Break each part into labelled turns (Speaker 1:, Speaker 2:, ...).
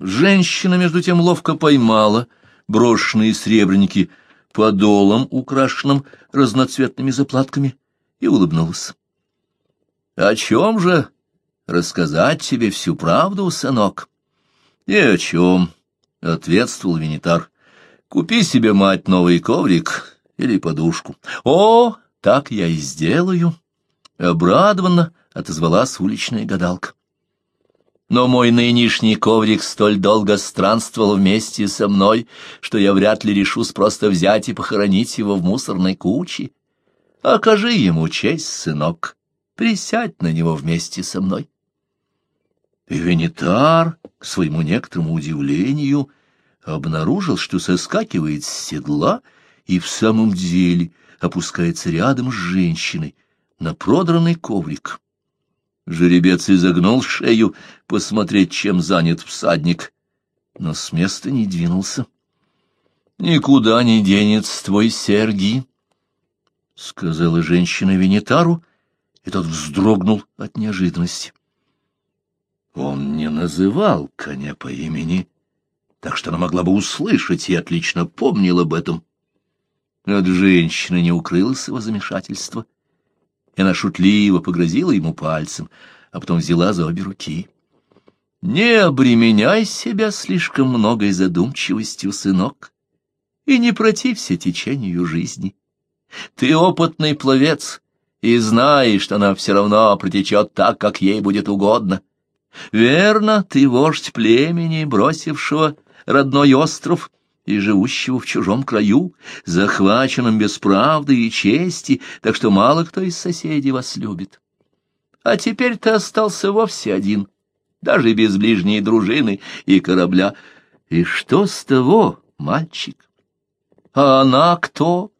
Speaker 1: Женщина, между тем, ловко поймала брошенные сребреники подолом, украшенным разноцветными заплатками, и улыбнулась. — О чем же рассказать тебе всю правду, сынок? — И о чем? — ответствовал Венитар. — Купи себе, мать, новый коврик или подушку. — О, так я и сделаю! — обрадованно отозвалась уличная гадалка. Но мой нынешний коврик столь долго странствовал вместе со мной, что я вряд ли решусь просто взять и похоронить его в мусорной куче. Окажи ему честь, сынок, присядь на него вместе со мной. И Венитар, к своему некоторому удивлению, обнаружил, что соскакивает с седла и в самом деле опускается рядом с женщиной на продранный коврик. Жеребец изогнул шею посмотреть, чем занят всадник, но с места не двинулся. — Никуда не денется твой Сергий, — сказала женщина Венитару, и тот вздрогнул от неожиданности. Он не называл коня по имени, так что она могла бы услышать и отлично помнил об этом. От женщины не укрылось его замешательство — и она шутливо погрозила ему пальцем, а потом взяла за обе руки. «Не обременяй себя слишком многой задумчивостью, сынок, и не протився течению жизни. Ты опытный пловец, и знаешь, что она все равно протечет так, как ей будет угодно. Верно, ты вождь племени, бросившего родной остров, и живущего в чужом краю, захваченном без правды и чести, так что мало кто из соседей вас любит. А теперь ты остался вовсе один, даже без ближней дружины и корабля. И что с того, мальчик? А она кто?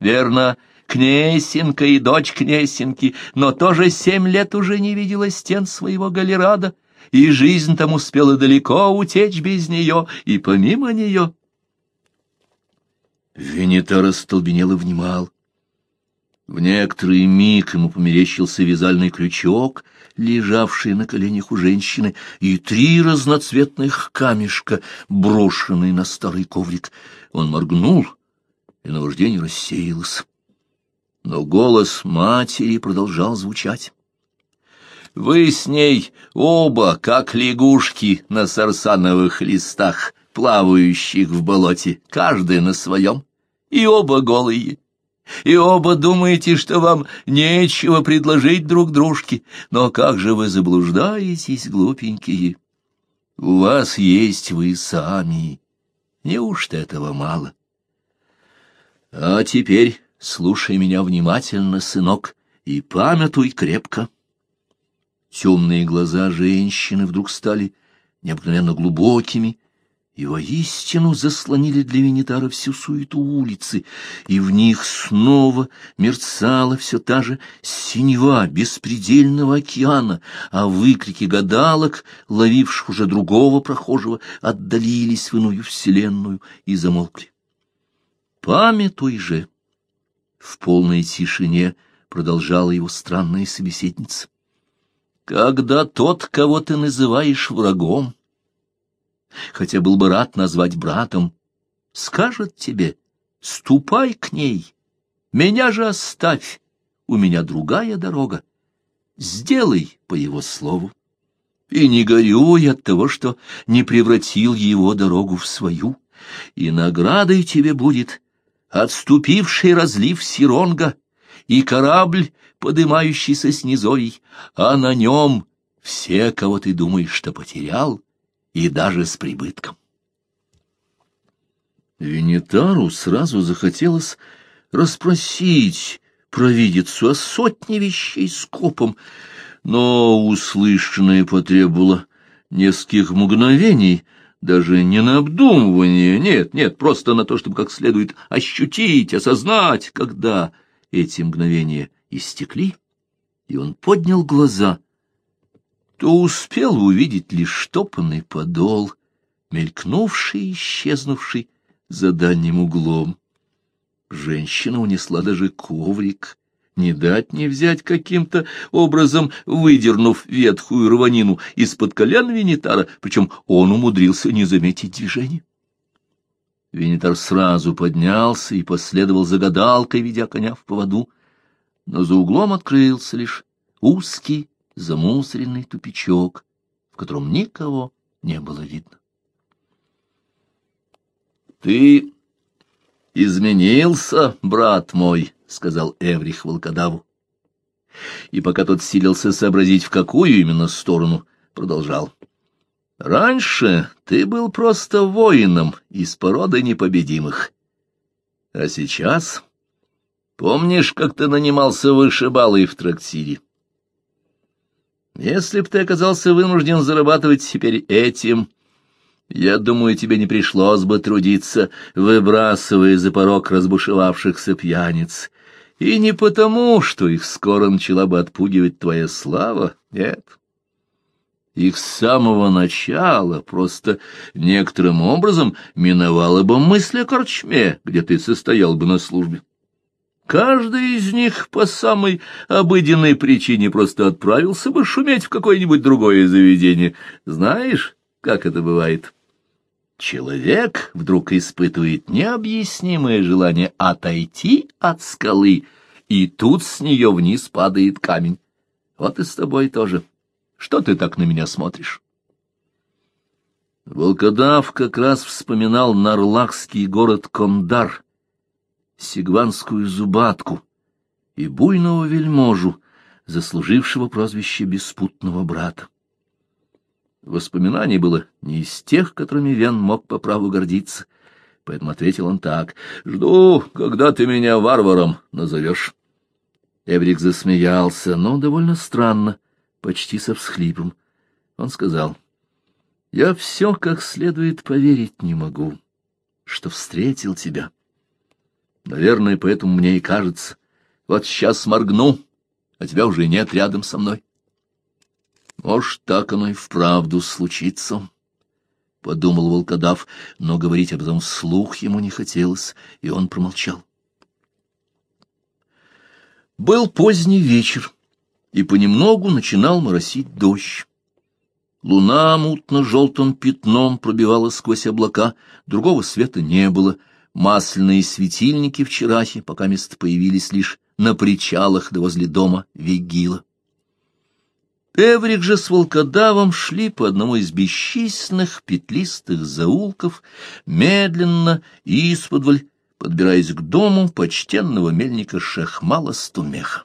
Speaker 1: Верно, Кнесинка и дочь Кнесинки, но тоже семь лет уже не видела стен своего галерада, и жизнь там успела далеко утечь без нее и помимо нее. Венета растолбенел и внимал. В некоторый миг ему померещился вязальный крючок, лежавший на коленях у женщины, и три разноцветных камешка, брошенные на старый коврик. Он моргнул, и наваждение рассеялось. Но голос матери продолжал звучать. «Вы с ней оба, как лягушки на сарсановых листах, плавающих в болоте, каждый на своем и оба голые. И оба думаете, что вам нечего предложить друг дружке, но как же вы заблуждаетесь, глупенькие? У вас есть вы сами. Неужто этого мало? А теперь слушай меня внимательно, сынок, и памятуй крепко. Темные глаза женщины вдруг стали необыкновенно глубокими, и воистину заслонили для Венитара всю суету улицы, и в них снова мерцала все та же синева беспредельного океана, а выкрики гадалок, ловивших уже другого прохожего, отдалились в иную вселенную и замолкли. «Памятуй же!» В полной тишине продолжала его странная собеседница. «Когда тот, кого ты называешь врагом, хотя был бы рад назвать братом, скажет тебе, ступай к ней, меня же оставь, у меня другая дорога. Сделай по его слову. И не горюй от того, что не превратил его дорогу в свою, и наградой тебе будет отступивший разлив Сиронга и корабль, подымающийся с низовий, а на нем все, кого ты думаешь, что потерял, и даже с прибытком. Венитару сразу захотелось расспросить провидицу о сотне вещей скопом, но услышанное потребовало нескольких мгновений, даже не на обдумывание, нет, нет, просто на то, чтобы как следует ощутить, осознать, когда эти мгновения истекли, и он поднял глаза — то успел увидеть лишь штопанный подол, мелькнувший и исчезнувший за дальним углом. Женщина унесла даже коврик, не дать не взять каким-то образом, выдернув ветхую рванину из-под колен Венитара, причем он умудрился не заметить движения. Венитар сразу поднялся и последовал за гадалкой, ведя коня в поводу, но за углом открылся лишь узкий замусоренный тупичок, в котором никого не было видно. — Ты изменился, брат мой, — сказал Эврих волкодаву. И пока тот силился сообразить, в какую именно сторону, продолжал. — Раньше ты был просто воином из породы непобедимых. А сейчас... Помнишь, как ты нанимался вышибалой в трактире? Если б ты оказался вынужден зарабатывать теперь этим, я думаю, тебе не пришлось бы трудиться, выбрасывая за порог разбушевавшихся пьяниц. И не потому, что их скоро начала бы отпугивать твоя слава, нет. Их с самого начала просто некоторым образом миновала бы мысль о корчме, где ты состоял бы на службе. Каждый из них по самой обыденной причине просто отправился бы шуметь в какое-нибудь другое заведение. Знаешь, как это бывает? Человек вдруг испытывает необъяснимое желание отойти от скалы, и тут с нее вниз падает камень. Вот и с тобой тоже. Что ты так на меня смотришь? Волкодав как раз вспоминал нарлахский город Кондар — сигванскую зубатку и буйного вельможу, заслужившего прозвище беспутного брата. Воспоминаний было не из тех, которыми Вен мог по праву гордиться, поэтому ответил он так. — Жду, когда ты меня варваром назовешь. Эврик засмеялся, но довольно странно, почти со всхлипом. Он сказал, — Я все как следует поверить не могу, что встретил тебя. — Наверное, поэтому мне и кажется. Вот сейчас моргну, а тебя уже нет рядом со мной. Может, так оно и вправду случится, — подумал волкодав, но говорить об этом вслух ему не хотелось, и он промолчал. Был поздний вечер, и понемногу начинал моросить дождь. Луна мутно-желтым пятном пробивала сквозь облака, другого света не было — Масляные светильники в Чирахе пока мест появились лишь на причалах да возле дома Вигила. Эврик же с волкодавом шли по одному из бесчисленных петлистых заулков, медленно и исподволь, подбираясь к дому почтенного мельника Шехмала Стумеха.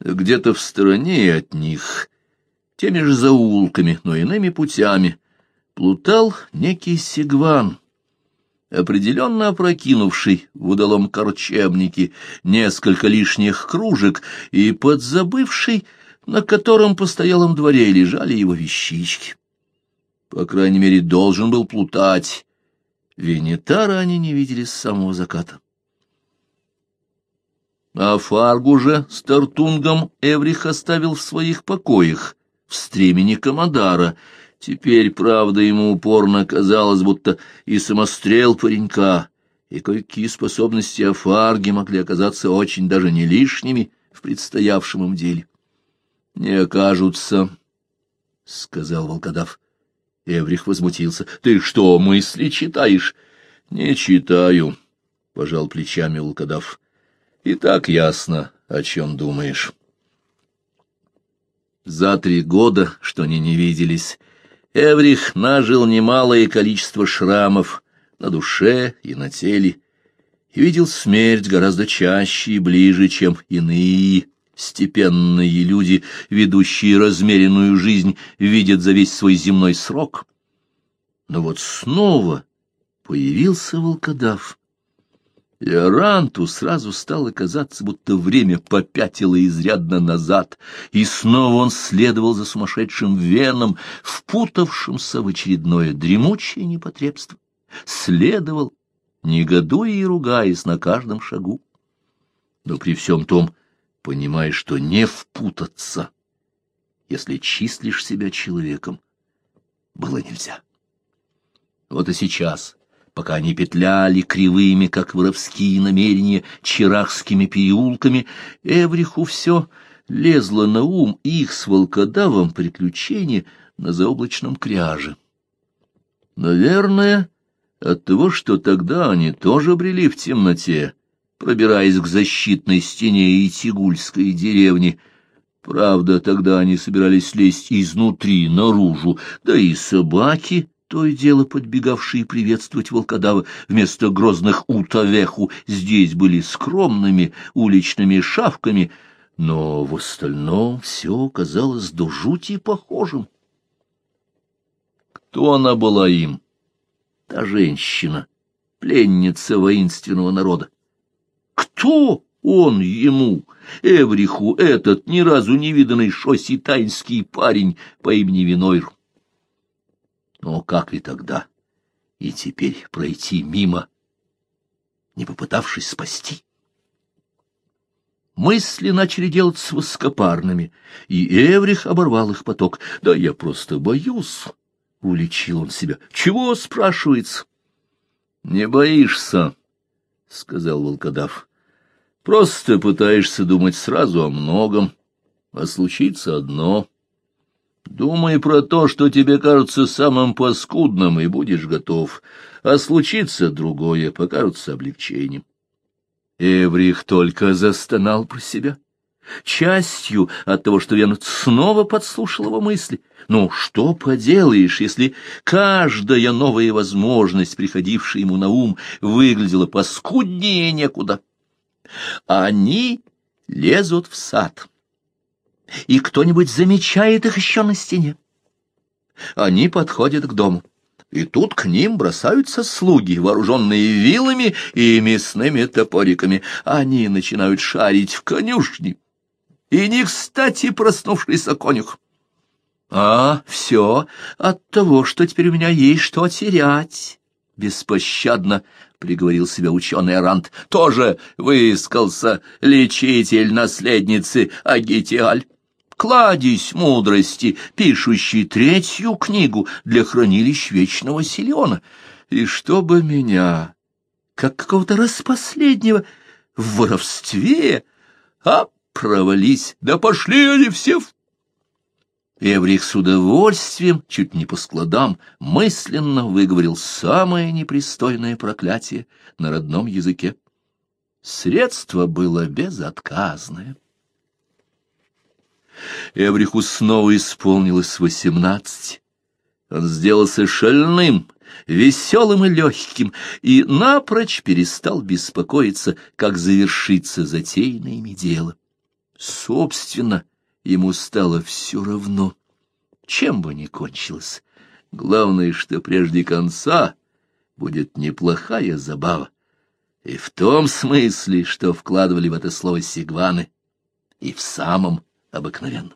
Speaker 1: Где-то в стороне от них, теми же заулками, но иными путями, плутал некий сигван — определенно опрокинувший в удалом корчебнике несколько лишних кружек и подзабывший, на котором постоялом дворе лежали его вещички. По крайней мере, должен был плутать. Венитара они не видели с самого заката. А Фаргу же с Тартунгом Эврих оставил в своих покоях, в стремени Комодара — Теперь, правда, ему упорно казалось, будто и самострел паренька, и кое-какие способности Афарги могли оказаться очень даже не лишними в предстоявшем им деле. — Не окажутся, — сказал волкодав. Эврих возмутился. — Ты что, мысли читаешь? — Не читаю, — пожал плечами волкодав. — И так ясно, о чем думаешь. За три года, что они не виделись, Эврих нажил немалое количество шрамов на душе и на теле, и видел смерть гораздо чаще и ближе, чем иные степенные люди, ведущие размеренную жизнь, видят за весь свой земной срок. Но вот снова появился волкодав, и Аранту сразу стало казаться, будто время попятило изрядно назад, и снова он следовал за сумасшедшим веном, впутавшимся в очередное дремучее непотребство. Следовал, негодуя и ругаясь на каждом шагу. Но при всем том, понимая, что не впутаться, если числишь себя человеком, было нельзя. Вот и сейчас — пока они петляли кривыми, как воровские намерения, чирахскими переулками, Эвриху все лезло на ум их с волкодавом приключения на заоблачном кряже. Наверное, от того, что тогда они тоже брели в темноте, пробираясь к защитной стене Итигульской деревни. Правда, тогда они собирались лезть изнутри наружу, да и собаки, то и дело подбегавшие приветствовать волкодава, вместо грозных утовеху здесь были скромными уличными шавками, но в остальном все казалось до жути похожим. Кто она была им? Та женщина, пленница воинственного народа. Кто он ему, Эвриху, этот ни разу не виданный шоситайнский парень по имени Винойр? Но как и тогда, и теперь пройти мимо, не попытавшись спасти? Мысли начали делаться воскопарными, и Эврих оборвал их поток. «Да я просто боюсь!» — уличил он себя. «Чего?» — спрашивается. «Не боишься», — сказал волкодав. «Просто пытаешься думать сразу о многом, а случится одно. Думай про то, что тебе кажется самым паскудным, и будешь готов, а случится другое, покажется облегчением». Эврих только застонал про себя. Частью от того, что я снова подслушал его мысли. Ну, что поделаешь, если каждая новая возможность, приходившая ему на ум, выглядела паскуднее некуда. Они лезут в сад, и кто-нибудь замечает их еще на стене. Они подходят к дому и тут к ним бросаются слуги, вооруженные вилами и мясными топориками. Они начинают шарить в конюшне. И не кстати проснувшийся конюх. А, все от того, что теперь у меня есть что терять. Беспощадно приговорил себя ученый Арант. Тоже выискался лечитель наследницы Агитиаль кладезь мудрости, пишущий третью книгу для хранилищ вечного Силиона. И чтобы меня, как какого-то распоследнего, в воровстве, а провались, да пошли они все в... Эврих с удовольствием, чуть не по складам, мысленно выговорил самое непристойное проклятие на родном языке. Средство было безотказное. Эвриху снова исполнилось восемнадцать. Он сделался шальным, веселым и легким, и напрочь перестал беспокоиться, как завершится затеянное ими дело. Собственно, ему стало все равно, чем бы ни кончилось. Главное, что прежде конца будет неплохая забава. И в том смысле, что вкладывали в это слово сигваны, и в самом обыкновенным.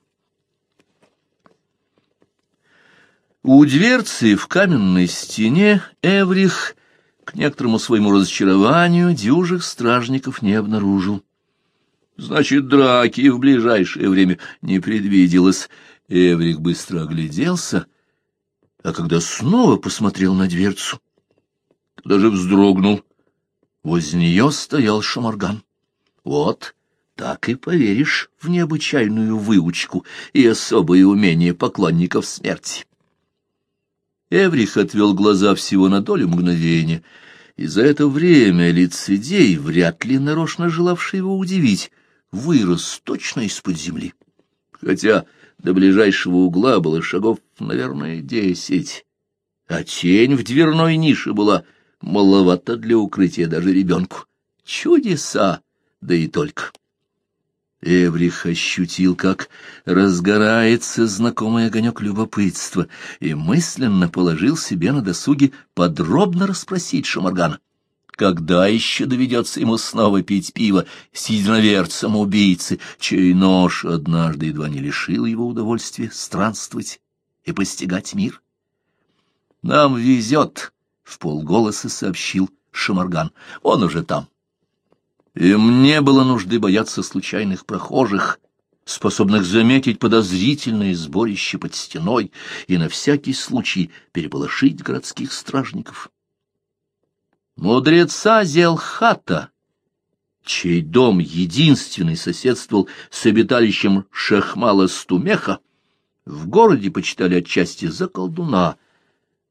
Speaker 1: У дверцы в каменной стене Эврих, к некоторому своему разочарованию, дюжих стражников не обнаружил. Значит, драки в ближайшее время не предвиделось. Эврих быстро огляделся, а когда снова посмотрел на дверцу, даже вздрогнул. Возле нее стоял шамарган. Вот так и поверишь в необычайную выучку и особое умение поклонников смерти. Эврих отвел глаза всего на долю мгновения, и за это время лицедей, вряд ли нарочно желавший его удивить, вырос точно из-под земли. Хотя до ближайшего угла было шагов, наверное, десять, а тень в дверной нише была маловато для укрытия даже ребенку. Чудеса, да и только. Эврих ощутил, как разгорается знакомый огонек любопытства, и мысленно положил себе на досуге подробно расспросить Шамаргана. Когда еще доведется ему снова пить пиво с единоверцем убийцы, чей нож однажды едва не лишил его удовольствия странствовать и постигать мир? «Нам везет», — в полголоса сообщил Шамарган. «Он уже там». Им не было нужды бояться случайных прохожих, способных заметить подозрительное сборище под стеной и на всякий случай переполошить городских стражников. Мудреца Зелхата, чей дом единственный соседствовал с обиталищем Шахмала Стумеха, в городе почитали отчасти за колдуна.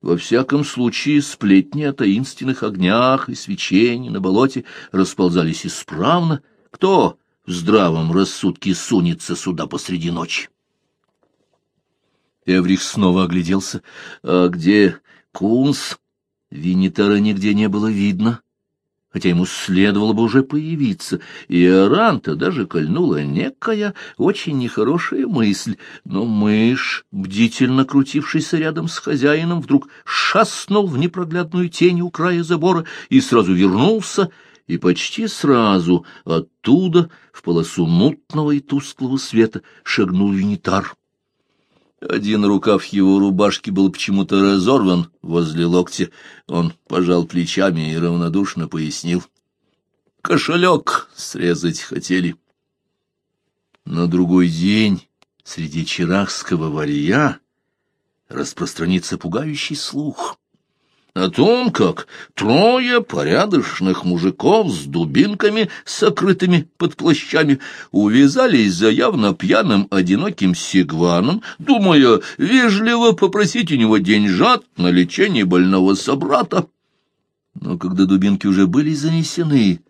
Speaker 1: Во всяком случае, сплетни о таинственных огнях и свечении на болоте расползались исправно. Кто в здравом рассудке сунется сюда посреди ночи? Эврих снова огляделся. А где Кунс? Винитара нигде не было видно хотя ему следовало бы уже появиться, и Аранта даже кольнула некая очень нехорошая мысль, но мышь, бдительно крутившийся рядом с хозяином, вдруг шаснул в непроглядную тень у края забора и сразу вернулся, и почти сразу оттуда в полосу мутного и тусклого света шагнул юнитар. Один рукав его рубашки был почему-то разорван возле локтя. Он пожал плечами и равнодушно пояснил. Кошелек срезать хотели. На другой день среди чирахского варья распространится пугающий слух о том, как трое порядочных мужиков с дубинками, сокрытыми под плащами, увязались за явно пьяным одиноким сигваном, думая вежливо попросить у него деньжат на лечение больного собрата. Но когда дубинки уже были занесены,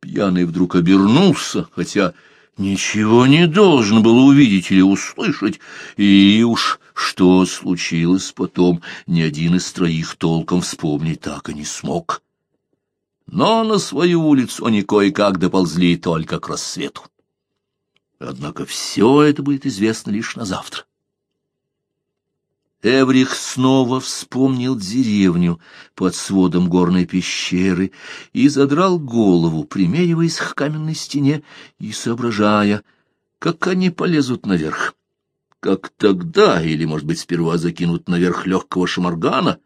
Speaker 1: пьяный вдруг обернулся, хотя ничего не должен был увидеть или услышать, и уж что случилось потом, ни один из троих толком вспомнить так и не смог. Но на свою улицу они кое-как доползли только к рассвету. Однако все это будет известно лишь на завтра. Эврих снова вспомнил деревню под сводом горной пещеры и задрал голову, примериваясь к каменной стене и соображая, как они полезут наверх. Как тогда, или, может быть, сперва закинут наверх легкого шамаргана?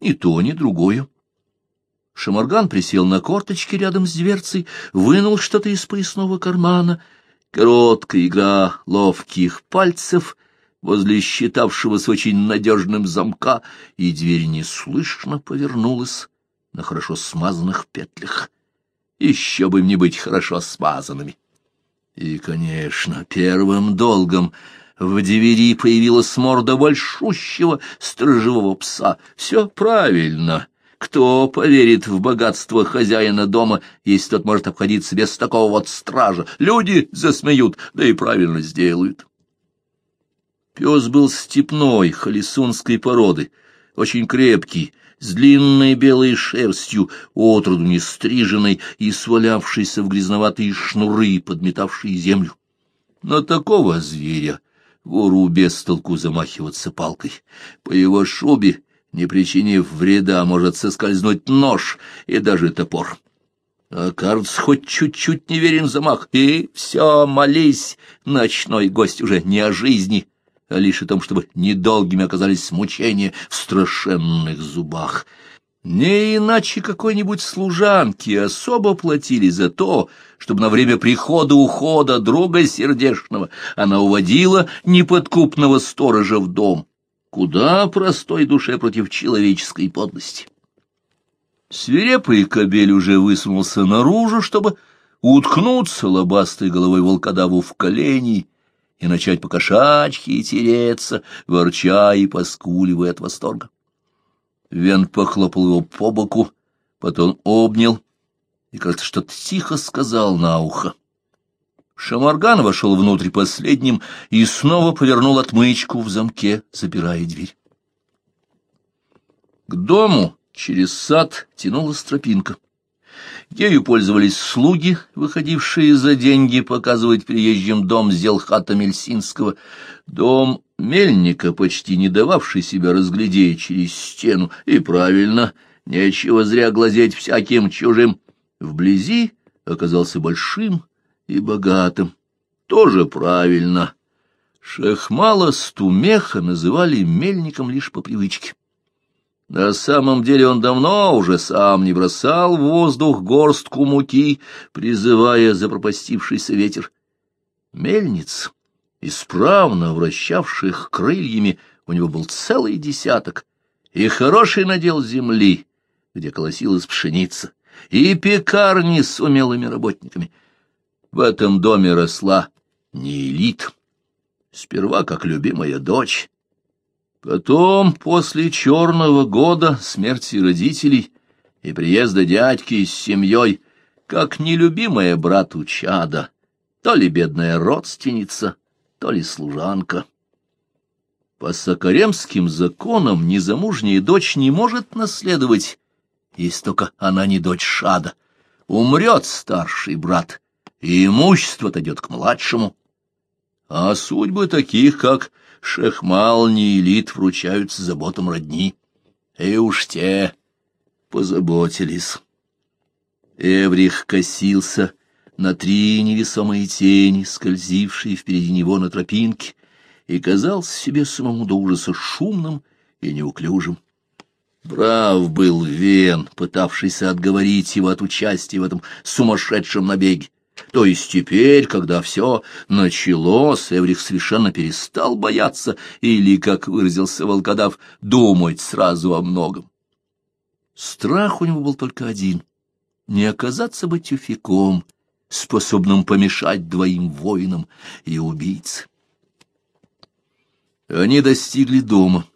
Speaker 1: Ни то, ни другое. Шамарган присел на корточки рядом с дверцей, вынул что-то из поясного кармана. Короткая игра ловких пальцев — возле считавшегося очень надежным замка, и дверь неслышно повернулась на хорошо смазанных петлях. Еще бы мне быть хорошо смазанными. И, конечно, первым долгом в двери появилась морда большущего сторожевого пса. Все правильно. Кто поверит в богатство хозяина дома, если тот может обходиться без такого вот стража? Люди засмеют, да и правильно сделают. Пес был степной, холесунской породы, очень крепкий, с длинной белой шерстью, отроду не стриженной и свалявшейся в грязноватые шнуры, подметавшие землю. На такого зверя вору без толку замахиваться палкой. По его шубе, не причинив вреда, может соскользнуть нож и даже топор. А кажется, хоть чуть-чуть неверен замах, и все, молись, ночной гость уже не о жизни, а лишь о том, чтобы недолгими оказались мучения в страшенных зубах. Не иначе какой-нибудь служанки особо платили за то, чтобы на время прихода-ухода друга сердешного она уводила неподкупного сторожа в дом. Куда простой душе против человеческой подлости. Свирепый кобель уже высунулся наружу, чтобы уткнуться лобастой головой волкодаву в колени и начать по кошачьи тереться, ворча и поскуливая от восторга. Вен похлопал его по боку, потом обнял и, кажется, что-то тихо сказал на ухо. Шамарган вошел внутрь последним и снова повернул отмычку в замке, запирая дверь. К дому через сад тянулась тропинка. Ею пользовались слуги, выходившие за деньги показывать приезжим дом Зелхата Мельсинского. Дом мельника, почти не дававший себя разглядеть через стену. И правильно, нечего зря глазеть всяким чужим. Вблизи оказался большим и богатым. Тоже правильно. Шехмала Стумеха называли мельником лишь по привычке. На самом деле он давно уже сам не бросал в воздух горстку муки, призывая запропастившийся ветер. Мельниц, исправно вращавших крыльями, у него был целый десяток, и хороший надел земли, где колосилась пшеница, и пекарни с умелыми работниками. В этом доме росла Неэлит, сперва как любимая дочь, потом, после черного года смерти родителей и приезда дядьки с семьей, как нелюбимая брату чада, то ли бедная родственница, то ли служанка. По сокаремским законам незамужняя дочь не может наследовать, если только она не дочь Шада. Умрет старший брат, и имущество отойдет к младшему. А судьбы таких, как Шехмал Неэлит, вручаются заботам родни. И уж те позаботились. Эврих косился на три невесомые тени, скользившие впереди него на тропинке, и казался себе самому до ужаса шумным и неуклюжим. Прав был Вен, пытавшийся отговорить его от участия в этом сумасшедшем набеге. То есть теперь, когда все началось, Эврих совершенно перестал бояться или, как выразился волкодав, думать сразу о многом. Страх у него был только один — не оказаться бы тюфяком, способным помешать двоим воинам и убийце. Они достигли дома.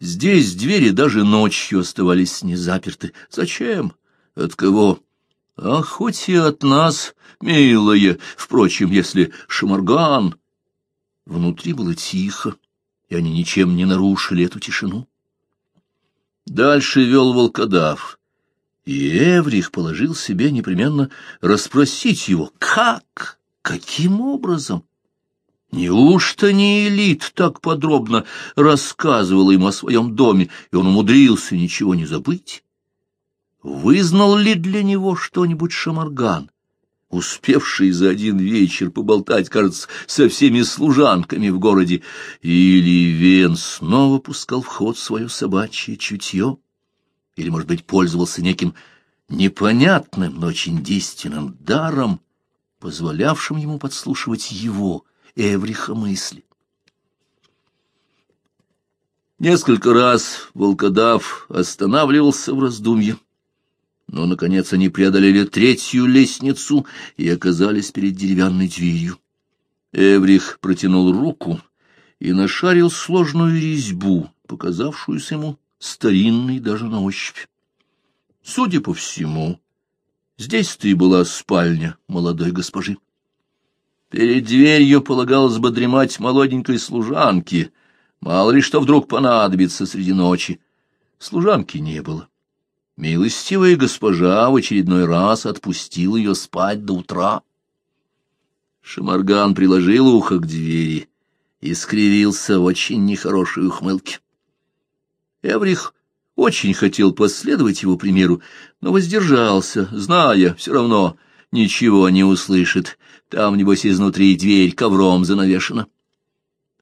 Speaker 1: Здесь двери даже ночью оставались не заперты. Зачем? От кого? А хоть и от нас, милая, впрочем, если Шамарган... Внутри было тихо, и они ничем не нарушили эту тишину. Дальше вел волкодав, и Эврих положил себе непременно расспросить его, как, каким образом. Неужто не элит так подробно рассказывала ему о своем доме, и он умудрился ничего не забыть? Вызнал ли для него что-нибудь Шамарган, успевший за один вечер поболтать, кажется, со всеми служанками в городе, или Вен снова пускал в ход свое собачье чутье, или, может быть, пользовался неким непонятным, но очень действенным даром, позволявшим ему подслушивать его, Эвриха, мысли. Несколько раз волкодав останавливался в раздумье, но, наконец, они преодолели третью лестницу и оказались перед деревянной дверью. Эврих протянул руку и нашарил сложную резьбу, показавшуюся ему старинной даже на ощупь. Судя по всему, здесь-то и была спальня молодой госпожи. Перед дверью полагалось бы дремать молоденькой служанке, мало ли что вдруг понадобится среди ночи. Служанки не было. Милостивая госпожа в очередной раз отпустила ее спать до утра. Шамарган приложил ухо к двери и скривился в очень нехорошей ухмылке. Эврих очень хотел последовать его примеру, но воздержался, зная, все равно ничего не услышит. Там, небось, изнутри дверь ковром занавешена.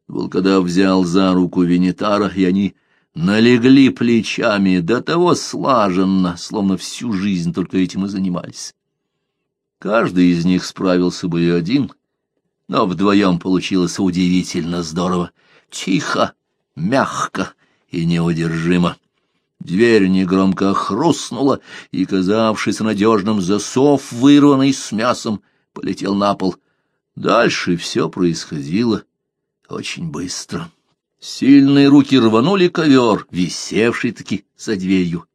Speaker 1: Волкодав взял за руку Венитара, и они налегли плечами до того слаженно, словно всю жизнь только этим и занимались. Каждый из них справился бы и один, но вдвоем получилось удивительно здорово, тихо, мягко и неудержимо. Дверь негромко хрустнула, и, казавшийся надежным засов, вырванный с мясом, полетел на пол. Дальше все происходило очень быстро. Сильные руки рванули ковер, висевший-таки за дверью.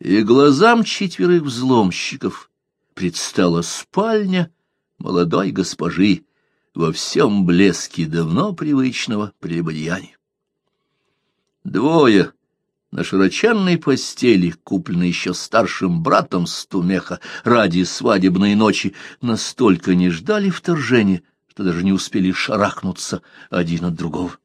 Speaker 1: И глазам четверых взломщиков предстала спальня молодой госпожи во всем блеске давно привычного прелюбодеяния. Двое на широченной постели, купленной еще старшим братом Стумеха ради свадебной ночи, настолько не ждали вторжения, что даже не успели шарахнуться один от другого.